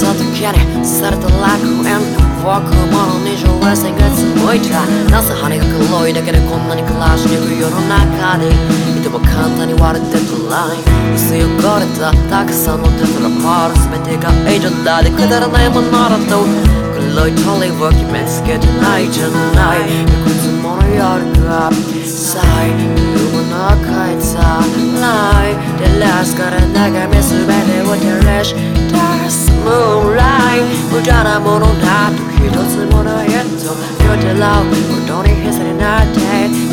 た時にされた楽園僕もの二乗衛星が動いたなぜ羽が黒いだけでこんなに暮らしていく世の中にいても簡単に割れてたライン薄汚れたたくさんのテトラパール全てがエイジェンダーでくだらないものだと黒いトレイを決めつけてないじゃないいくつもの夜が最後の中へ照らすから眺め全てを照らし出すムーンライト無駄なものなど一つもないと言ってらう本当にへさになって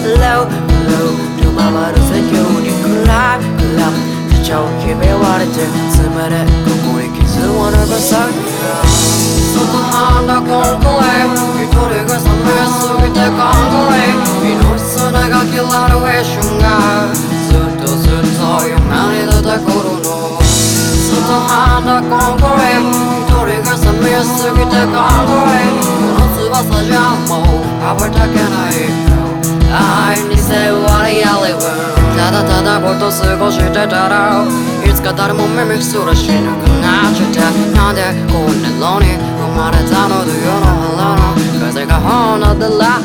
Hello, hello と回る世界に暗い暗い地上ひび割れて詰めてここに傷を残さ外鼻コンコレ一人すぎてコンコレこの翼じゃもう羽ばたけない愛に背負われやればただただぼっと過ごしてたら。いつか誰も耳すらしなくなっちゃった。なんでこんなのに？生まれたのというの腹の。風が放ったら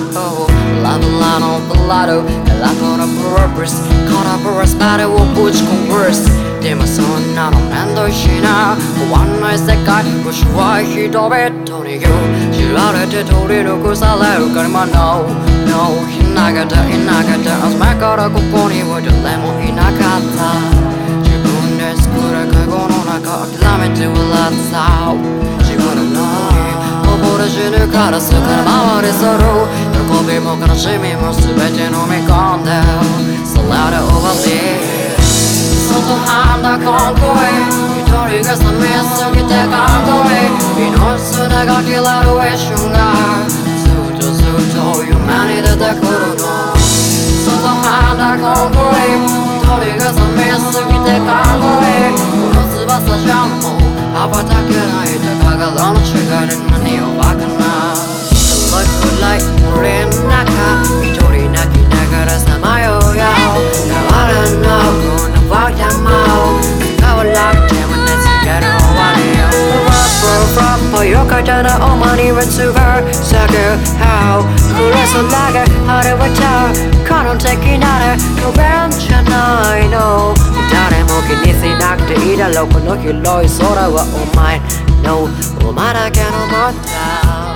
Love la no palato Latora purpose 空ぶらすバレをぶち壊すでもそんなのめんどいしな。終わんない世界。もしは人々に言う。知られて取り残されるからま No No ひながたいながた。初めからここには誰もいなかった。自分で作る過去の中諦めて笑った。自分の脳に溺れ死ぬからすから回りする。喜びも悲しみも全て飲み込んで。それで終わり。鼻コンコイ一人が冷めすぎてかっこいい命つながきられる一瞬がずっとずっと夢に出てくるの外鼻コンコイ一人が冷めすぎてかっこいいこの翼じゃもう羽ばたけない高柄の違いで何をわかな暗い暗いったなお前にはつがさく How 暮らすだけあれはたこの的なら不便じゃないの誰も気にしなくていいだろうこの広い空はお前のお前だけのもった